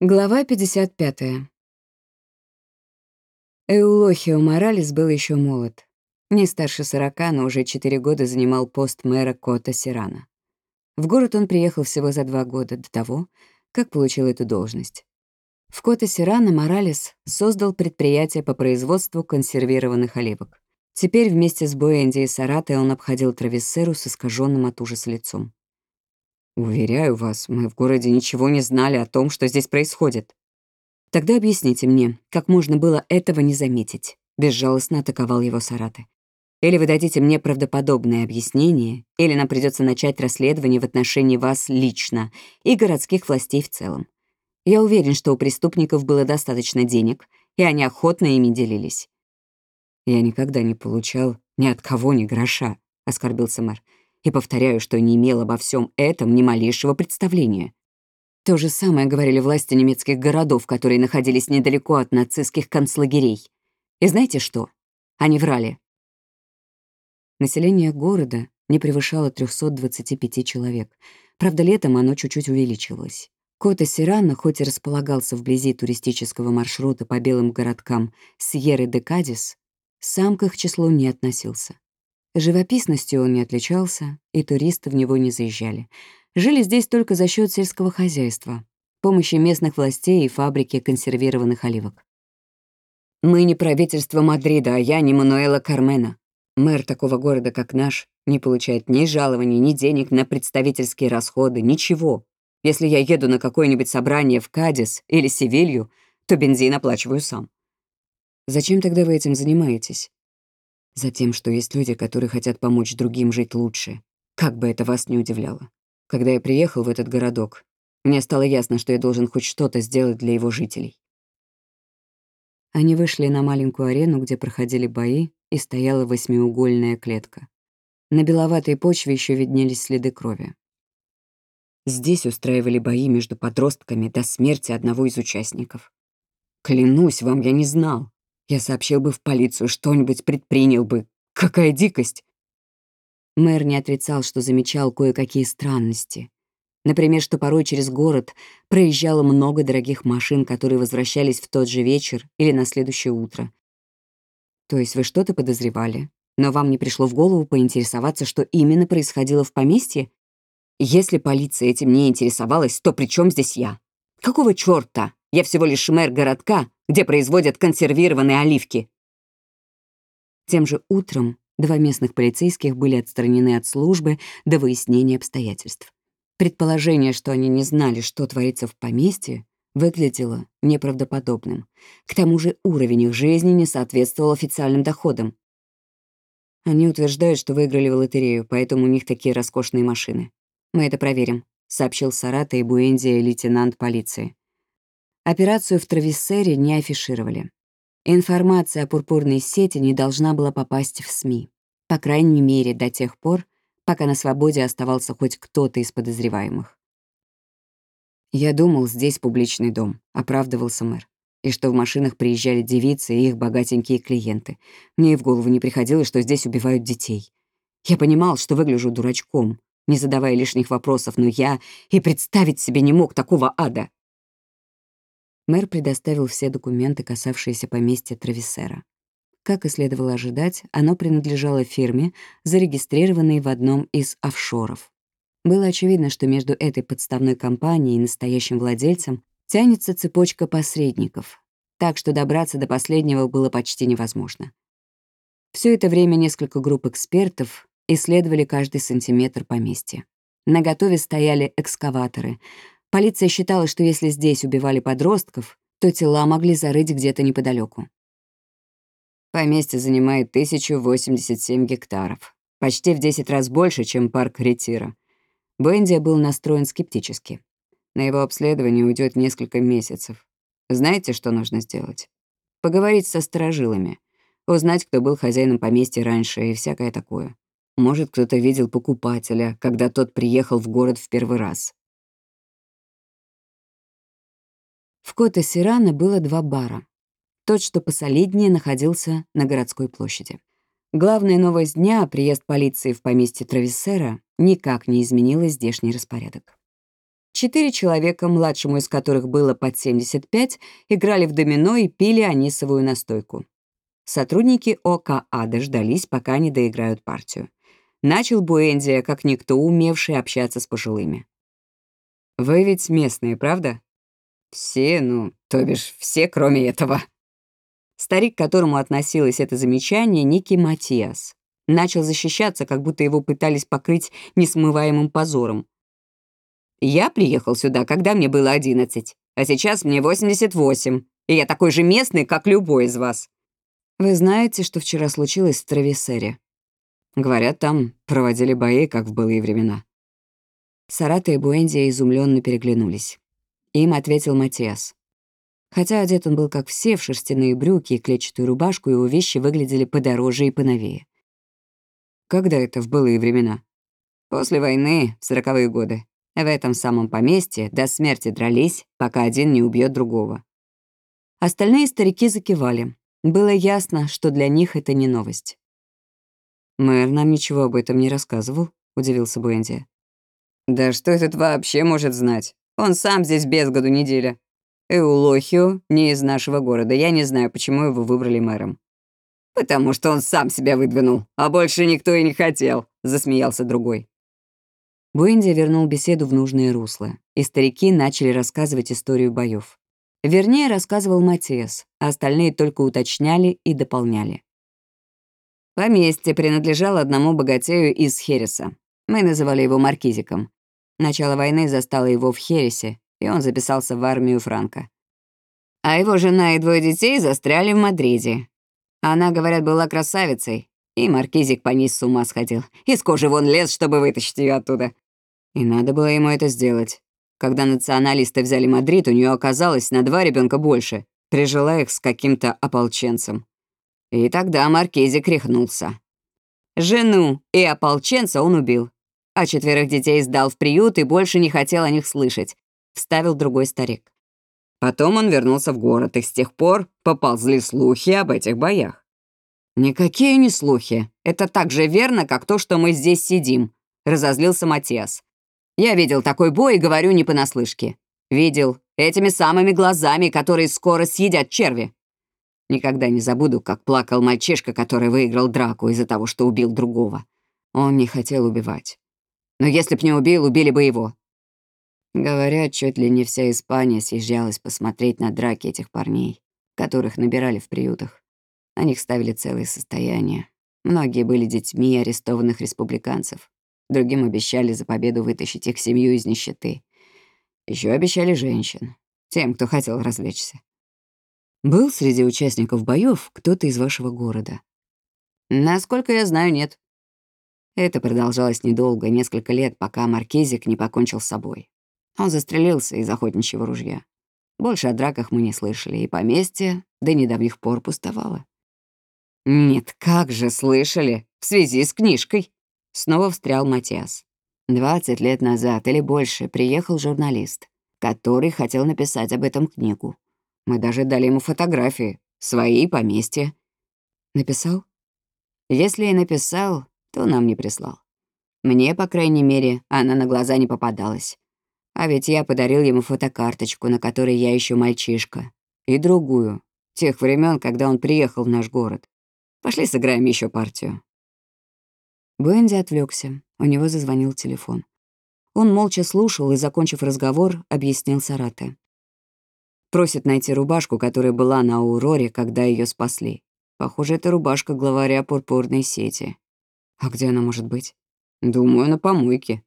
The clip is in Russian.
Глава 55. Эулохио Моралес был еще молод. Не старше сорока, но уже четыре года занимал пост мэра Кота Сирана. В город он приехал всего за два года до того, как получил эту должность. В Кота Сирана Моралес создал предприятие по производству консервированных оливок. Теперь вместе с Буэнди и Саратой он обходил Травессеру с искаженным от ужаса лицом. «Уверяю вас, мы в городе ничего не знали о том, что здесь происходит». «Тогда объясните мне, как можно было этого не заметить?» — безжалостно атаковал его Сараты. «Или вы дадите мне правдоподобное объяснение, или нам придется начать расследование в отношении вас лично и городских властей в целом. Я уверен, что у преступников было достаточно денег, и они охотно ими делились». «Я никогда не получал ни от кого ни гроша», — оскорбился мэр и повторяю, что не имел обо всем этом ни малейшего представления. То же самое говорили власти немецких городов, которые находились недалеко от нацистских концлагерей. И знаете что? Они врали. Население города не превышало 325 человек. Правда, летом оно чуть-чуть увеличилось. Кота Сирана, хоть и располагался вблизи туристического маршрута по белым городкам Сьерры де Кадис, сам к их числу не относился. Живописностью он не отличался, и туристы в него не заезжали. Жили здесь только за счет сельского хозяйства, помощи местных властей и фабрики консервированных оливок. «Мы не правительство Мадрида, а я не Мануэла Кармена. Мэр такого города, как наш, не получает ни жалований, ни денег на представительские расходы, ничего. Если я еду на какое-нибудь собрание в Кадис или Севилью, то бензин оплачиваю сам». «Зачем тогда вы этим занимаетесь?» Затем, что есть люди, которые хотят помочь другим жить лучше. Как бы это вас не удивляло. Когда я приехал в этот городок, мне стало ясно, что я должен хоть что-то сделать для его жителей. Они вышли на маленькую арену, где проходили бои, и стояла восьмиугольная клетка. На беловатой почве еще виднелись следы крови. Здесь устраивали бои между подростками до смерти одного из участников. Клянусь вам, я не знал. Я сообщил бы в полицию, что-нибудь предпринял бы. Какая дикость!» Мэр не отрицал, что замечал кое-какие странности. Например, что порой через город проезжало много дорогих машин, которые возвращались в тот же вечер или на следующее утро. То есть вы что-то подозревали, но вам не пришло в голову поинтересоваться, что именно происходило в поместье? Если полиция этим не интересовалась, то при чем здесь я? Какого чёрта? Я всего лишь мэр городка, где производят консервированные оливки. Тем же утром два местных полицейских были отстранены от службы до выяснения обстоятельств. Предположение, что они не знали, что творится в поместье, выглядело неправдоподобным. К тому же уровень их жизни не соответствовал официальным доходам. Они утверждают, что выиграли в лотерею, поэтому у них такие роскошные машины. Мы это проверим, сообщил Сарата и Буэндия лейтенант полиции. Операцию в Трависсере не афишировали. Информация о пурпурной сети не должна была попасть в СМИ. По крайней мере, до тех пор, пока на свободе оставался хоть кто-то из подозреваемых. «Я думал, здесь публичный дом», — оправдывался мэр. «И что в машинах приезжали девицы и их богатенькие клиенты. Мне и в голову не приходило, что здесь убивают детей. Я понимал, что выгляжу дурачком, не задавая лишних вопросов, но я и представить себе не мог такого ада. Мэр предоставил все документы, касавшиеся поместья Трависера. Как и следовало ожидать, оно принадлежало фирме, зарегистрированной в одном из офшоров. Было очевидно, что между этой подставной компанией и настоящим владельцем тянется цепочка посредников, так что добраться до последнего было почти невозможно. Все это время несколько групп экспертов исследовали каждый сантиметр поместья. На готове стояли экскаваторы, Полиция считала, что если здесь убивали подростков, то тела могли зарыть где-то неподалеку. Поместье занимает 1087 гектаров, почти в 10 раз больше, чем парк Ретира. Бенди был настроен скептически. На его обследование уйдет несколько месяцев. Знаете, что нужно сделать? Поговорить со сторожилами, узнать, кто был хозяином поместья раньше и всякое такое. Может, кто-то видел покупателя, когда тот приехал в город в первый раз. В Кота Сирана было два бара. Тот, что посолиднее, находился на городской площади. Главная новость дня, приезд полиции в поместье Трависсера, никак не изменила здешний распорядок. Четыре человека, младшему из которых было под 75, играли в домино и пили анисовую настойку. Сотрудники ОКА дождались, пока они доиграют партию. Начал Буэндия, как никто, умевший общаться с пожилыми. «Вы ведь местные, правда?» «Все, ну, то бишь все, кроме этого». Старик, к которому относилось это замечание, Ники Матиас, начал защищаться, как будто его пытались покрыть несмываемым позором. «Я приехал сюда, когда мне было 11, а сейчас мне 88, и я такой же местный, как любой из вас». «Вы знаете, что вчера случилось в Травесере?» Говорят, там проводили бои, как в былые времена. Сарата и Буэндия изумленно переглянулись. Им ответил Матиас. Хотя одет он был, как все, в шерстяные брюки и клетчатую рубашку, его вещи выглядели подороже и поновее. Когда это в былые времена? После войны, в сороковые годы. В этом самом поместье до смерти дрались, пока один не убьет другого. Остальные старики закивали. Было ясно, что для них это не новость. «Мэр нам ничего об этом не рассказывал», — удивился Буэнди. «Да что этот вообще может знать? Он сам здесь без году неделя. Эулохио не из нашего города. Я не знаю, почему его выбрали мэром». «Потому что он сам себя выдвинул, а больше никто и не хотел», — засмеялся другой. Буэнди вернул беседу в нужное русло, и старики начали рассказывать историю боев. Вернее, рассказывал Матиас, а остальные только уточняли и дополняли. Поместье принадлежало одному богатею из Хереса. Мы называли его Маркизиком. Начало войны застало его в Хересе, и он записался в армию Франка. А его жена и двое детей застряли в Мадриде. Она, говорят, была красавицей, и Маркизик по ней с ума сходил. Из кожи вон лез, чтобы вытащить ее оттуда. И надо было ему это сделать. Когда националисты взяли Мадрид, у нее оказалось на два ребенка больше. Прижила их с каким-то ополченцем. И тогда Маркизик рехнулся. Жену и ополченца он убил, а четверых детей сдал в приют и больше не хотел о них слышать, вставил другой старик. Потом он вернулся в город, и с тех пор поползли слухи об этих боях. «Никакие не слухи. Это так же верно, как то, что мы здесь сидим», — разозлился Матиас. «Я видел такой бой и говорю не понаслышке. Видел этими самыми глазами, которые скоро съедят черви. Никогда не забуду, как плакал мальчишка, который выиграл драку из-за того, что убил другого. Он не хотел убивать. Но если б не убил, убили бы его. Говорят, чуть ли не вся Испания съезжалась посмотреть на драки этих парней, которых набирали в приютах. На них ставили целые состояния. Многие были детьми арестованных республиканцев. Другим обещали за победу вытащить их семью из нищеты. Еще обещали женщин, тем, кто хотел развлечься. Был среди участников боев кто-то из вашего города? Насколько я знаю, нет. Это продолжалось недолго, несколько лет, пока Маркизик не покончил с собой. Он застрелился из охотничьего ружья. Больше о драках мы не слышали, и поместье до недавних пор пустовало. «Нет, как же слышали! В связи с книжкой!» Снова встрял Матиас. Двадцать лет назад или больше приехал журналист, который хотел написать об этом книгу. Мы даже дали ему фотографии, свои поместья. Написал? Если и написал, то нам не прислал. Мне, по крайней мере, она на глаза не попадалась. А ведь я подарил ему фотокарточку, на которой я еще мальчишка. И другую, тех времен, когда он приехал в наш город. Пошли сыграем еще партию. Бенди отвлекся. У него зазвонил телефон. Он молча слушал и, закончив разговор, объяснил Сарате. Просит найти рубашку, которая была на Ауроре, когда ее спасли. Похоже, это рубашка главаря пурпурной сети. А где она может быть? Думаю, на помойке.